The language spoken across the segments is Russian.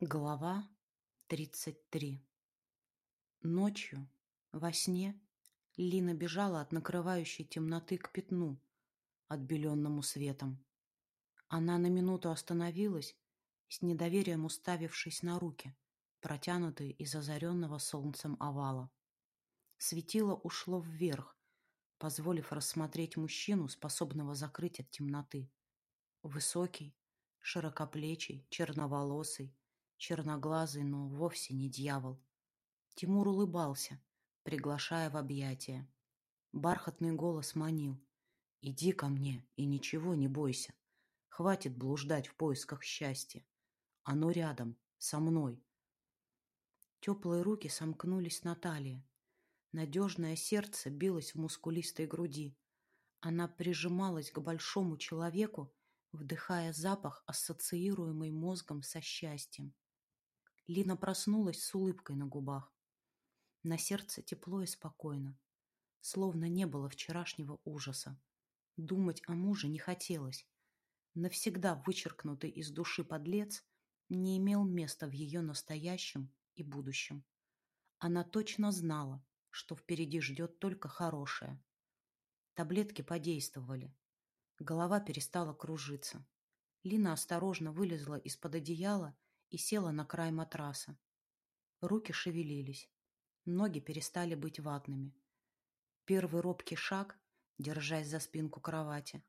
Глава 33 Ночью, во сне, Лина бежала от накрывающей темноты к пятну, отбеленному светом. Она на минуту остановилась, с недоверием уставившись на руки, протянутые из озаренного солнцем овала. Светило ушло вверх, позволив рассмотреть мужчину, способного закрыть от темноты. Высокий, широкоплечий, черноволосый, черноглазый, но вовсе не дьявол. Тимур улыбался, приглашая в объятия. Бархатный голос манил. «Иди ко мне и ничего не бойся. Хватит блуждать в поисках счастья. Оно рядом, со мной». Теплые руки сомкнулись на талии. Надежное сердце билось в мускулистой груди. Она прижималась к большому человеку, вдыхая запах, ассоциируемый мозгом со счастьем. Лина проснулась с улыбкой на губах. На сердце тепло и спокойно, словно не было вчерашнего ужаса. Думать о муже не хотелось. Навсегда вычеркнутый из души подлец не имел места в ее настоящем и будущем. Она точно знала, что впереди ждет только хорошее. Таблетки подействовали. Голова перестала кружиться. Лина осторожно вылезла из-под одеяла и села на край матраса. Руки шевелились. Ноги перестали быть ватными. Первый робкий шаг, держась за спинку кровати,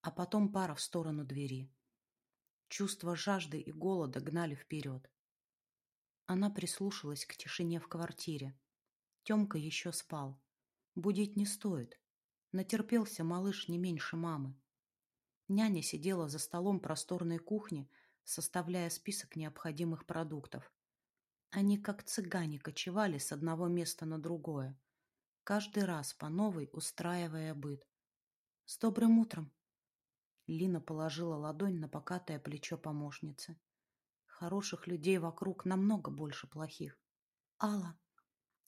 а потом пара в сторону двери. Чувство жажды и голода гнали вперед. Она прислушалась к тишине в квартире. Темка еще спал. Будить не стоит. Натерпелся малыш не меньше мамы. Няня сидела за столом просторной кухни, составляя список необходимых продуктов. Они как цыгане кочевали с одного места на другое, каждый раз по новой устраивая быт. «С добрым утром!» Лина положила ладонь на покатое плечо помощницы. Хороших людей вокруг намного больше плохих. «Алла,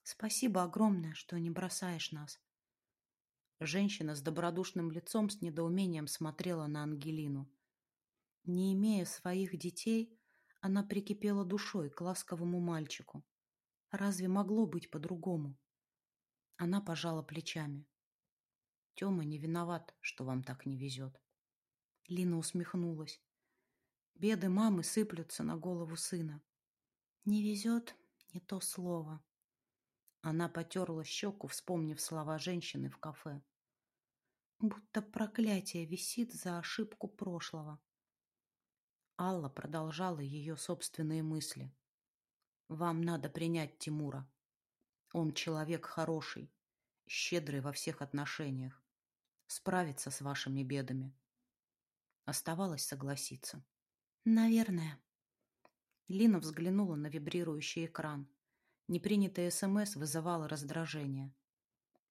спасибо огромное, что не бросаешь нас!» Женщина с добродушным лицом с недоумением смотрела на Ангелину. Не имея своих детей, она прикипела душой к ласковому мальчику. Разве могло быть по-другому? Она пожала плечами. Тёма не виноват, что вам так не везет. Лина усмехнулась. Беды мамы сыплются на голову сына. Не везет не то слово. Она потерла щеку, вспомнив слова женщины в кафе. Будто проклятие висит за ошибку прошлого. Алла продолжала ее собственные мысли. «Вам надо принять Тимура. Он человек хороший, щедрый во всех отношениях, справится с вашими бедами». Оставалось согласиться. «Наверное». Лина взглянула на вибрирующий экран. Непринятый СМС вызывало раздражение.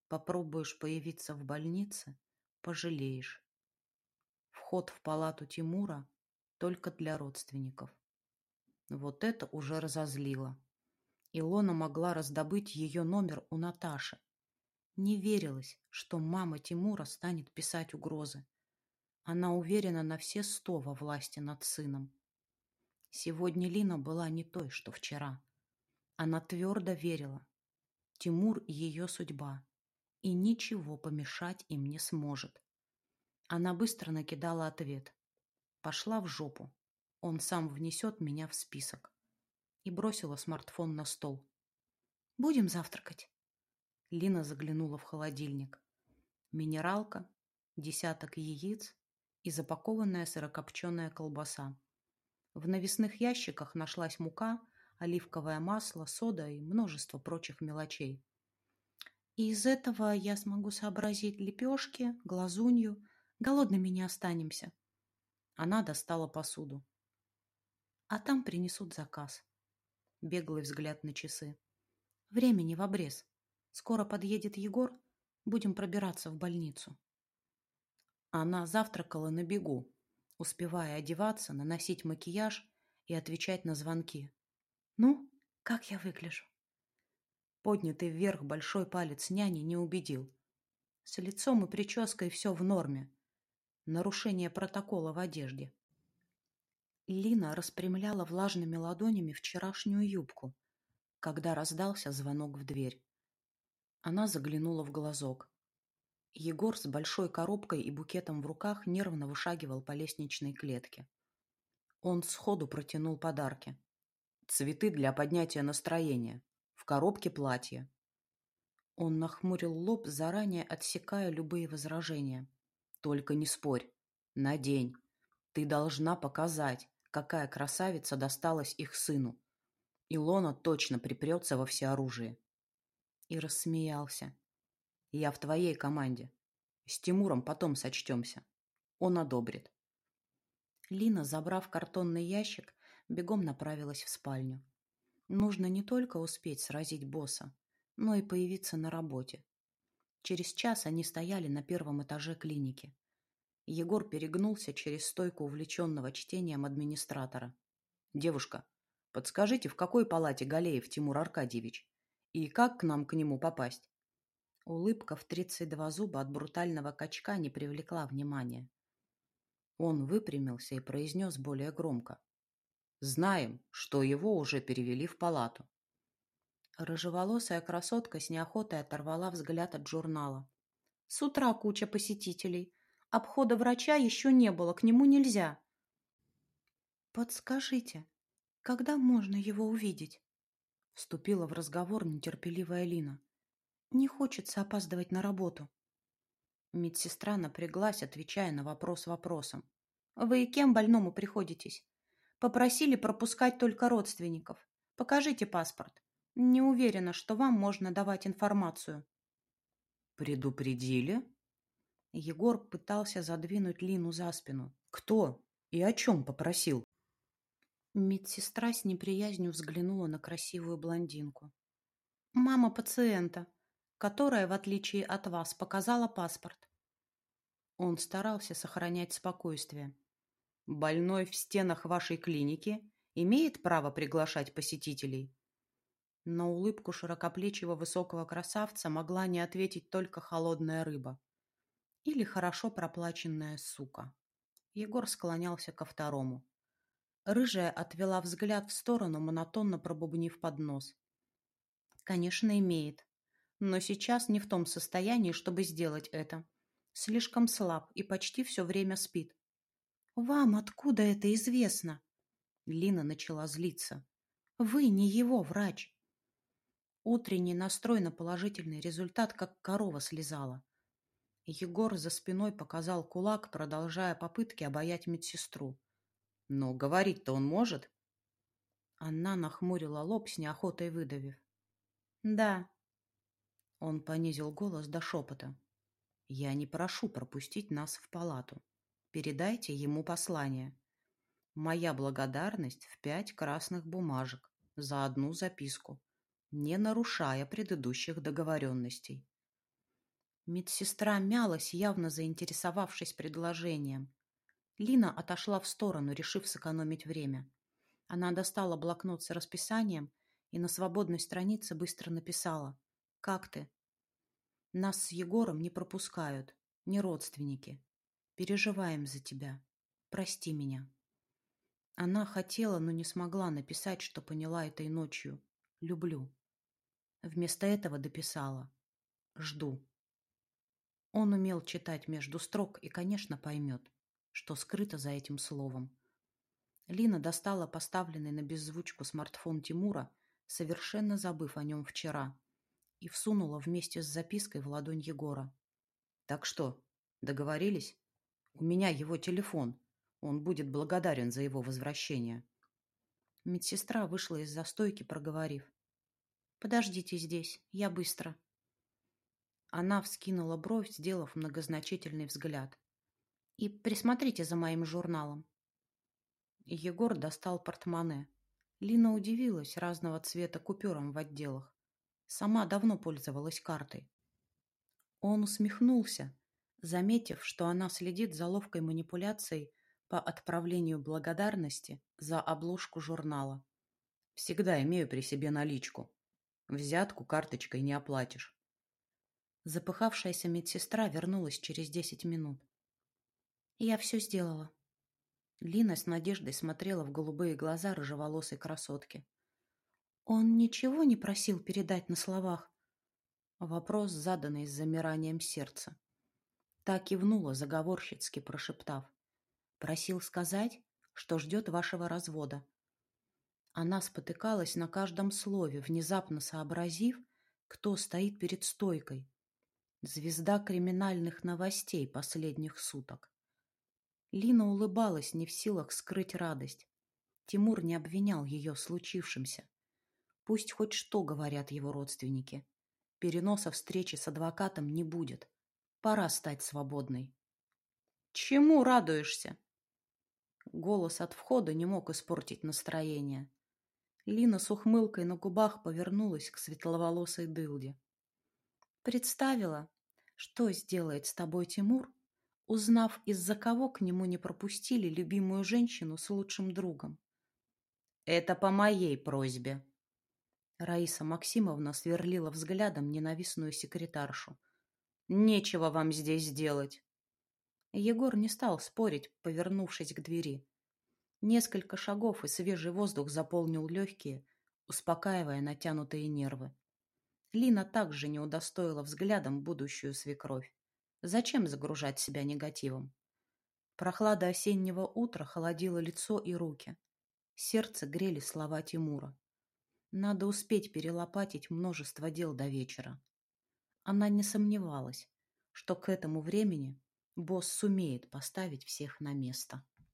«Попробуешь появиться в больнице – пожалеешь». Вход в палату Тимура только для родственников. Вот это уже разозлило. Илона могла раздобыть ее номер у Наташи. Не верилось, что мама Тимура станет писать угрозы. Она уверена на все сто во власти над сыном. Сегодня Лина была не той, что вчера. Она твердо верила. Тимур – ее судьба, и ничего помешать им не сможет. Она быстро накидала ответ. Пошла в жопу. Он сам внесет меня в список. И бросила смартфон на стол. Будем завтракать. Лина заглянула в холодильник. Минералка, десяток яиц и запакованная сырокопченая колбаса. В навесных ящиках нашлась мука, оливковое масло, сода и множество прочих мелочей. Из этого я смогу сообразить лепешки, глазунью. Голодными не останемся. Она достала посуду. А там принесут заказ. Беглый взгляд на часы. Времени в обрез. Скоро подъедет Егор. Будем пробираться в больницу. Она завтракала на бегу, успевая одеваться, наносить макияж и отвечать на звонки. «Ну, как я выгляжу?» Поднятый вверх большой палец няни не убедил. С лицом и прической все в норме, нарушение протокола в одежде. Лина распрямляла влажными ладонями вчерашнюю юбку, когда раздался звонок в дверь. Она заглянула в глазок. Егор с большой коробкой и букетом в руках нервно вышагивал по лестничной клетке. Он сходу протянул подарки. Цветы для поднятия настроения. В коробке платье. Он нахмурил лоб, заранее отсекая любые возражения. «Только не спорь. Надень. Ты должна показать, какая красавица досталась их сыну. Илона точно припрется во всеоружие». И рассмеялся. «Я в твоей команде. С Тимуром потом сочтемся. Он одобрит». Лина, забрав картонный ящик, бегом направилась в спальню. Нужно не только успеть сразить босса, но и появиться на работе. Через час они стояли на первом этаже клиники. Егор перегнулся через стойку увлеченного чтением администратора. «Девушка, подскажите, в какой палате Галеев Тимур Аркадьевич? И как к нам к нему попасть?» Улыбка в тридцать два зуба от брутального качка не привлекла внимания. Он выпрямился и произнес более громко. «Знаем, что его уже перевели в палату». Рыжеволосая красотка с неохотой оторвала взгляд от журнала. «С утра куча посетителей. Обхода врача еще не было, к нему нельзя». «Подскажите, когда можно его увидеть?» Вступила в разговор нетерпеливая Лина. «Не хочется опаздывать на работу». Медсестра напряглась, отвечая на вопрос вопросом. «Вы кем больному приходитесь?» «Попросили пропускать только родственников. Покажите паспорт. Не уверена, что вам можно давать информацию». «Предупредили?» Егор пытался задвинуть Лину за спину. «Кто и о чем попросил?» Медсестра с неприязнью взглянула на красивую блондинку. «Мама пациента которая, в отличие от вас, показала паспорт. Он старался сохранять спокойствие. «Больной в стенах вашей клиники имеет право приглашать посетителей?» На улыбку широкоплечего высокого красавца могла не ответить только холодная рыба. Или хорошо проплаченная сука. Егор склонялся ко второму. Рыжая отвела взгляд в сторону, монотонно пробубнив под нос. «Конечно, имеет но сейчас не в том состоянии, чтобы сделать это. Слишком слаб и почти все время спит. «Вам откуда это известно?» Лина начала злиться. «Вы не его врач». Утренний настрой на положительный результат, как корова слезала. Егор за спиной показал кулак, продолжая попытки обаять медсестру. «Но говорить-то он может?» Она нахмурила лоб с неохотой выдавив. «Да, он понизил голос до шепота. «Я не прошу пропустить нас в палату. Передайте ему послание. Моя благодарность в пять красных бумажек за одну записку, не нарушая предыдущих договоренностей». Медсестра мялась, явно заинтересовавшись предложением. Лина отошла в сторону, решив сэкономить время. Она достала блокнот с расписанием и на свободной странице быстро написала как ты? Нас с Егором не пропускают, не родственники. Переживаем за тебя. Прости меня. Она хотела, но не смогла написать, что поняла этой ночью. Люблю. Вместо этого дописала. Жду. Он умел читать между строк и, конечно, поймет, что скрыто за этим словом. Лина достала поставленный на беззвучку смартфон Тимура, совершенно забыв о нем вчера, и всунула вместе с запиской в ладонь Егора. «Так что, договорились? У меня его телефон. Он будет благодарен за его возвращение». Медсестра вышла из застойки, проговорив. «Подождите здесь, я быстро». Она вскинула бровь, сделав многозначительный взгляд. «И присмотрите за моим журналом». Егор достал портмоне. Лина удивилась разного цвета купюрам в отделах. Сама давно пользовалась картой. Он усмехнулся, заметив, что она следит за ловкой манипуляцией по отправлению благодарности за обложку журнала. «Всегда имею при себе наличку. Взятку карточкой не оплатишь». Запыхавшаяся медсестра вернулась через десять минут. «Я все сделала». Лина с надеждой смотрела в голубые глаза рыжеволосой красотки. «Он ничего не просил передать на словах?» Вопрос, заданный с замиранием сердца. Та кивнула, заговорщицки прошептав. «Просил сказать, что ждет вашего развода». Она спотыкалась на каждом слове, внезапно сообразив, кто стоит перед стойкой. Звезда криминальных новостей последних суток. Лина улыбалась, не в силах скрыть радость. Тимур не обвинял ее в случившемся. Пусть хоть что говорят его родственники. Переноса встречи с адвокатом не будет. Пора стать свободной. «Чему радуешься?» Голос от входа не мог испортить настроение. Лина с ухмылкой на губах повернулась к светловолосой дылде. «Представила, что сделает с тобой Тимур, узнав, из-за кого к нему не пропустили любимую женщину с лучшим другом. «Это по моей просьбе». Раиса Максимовна сверлила взглядом ненавистную секретаршу. «Нечего вам здесь делать». Егор не стал спорить, повернувшись к двери. Несколько шагов, и свежий воздух заполнил легкие, успокаивая натянутые нервы. Лина также не удостоила взглядом будущую свекровь. Зачем загружать себя негативом? Прохлада осеннего утра холодила лицо и руки. Сердце грели слова Тимура. Надо успеть перелопатить множество дел до вечера. Она не сомневалась, что к этому времени босс сумеет поставить всех на место.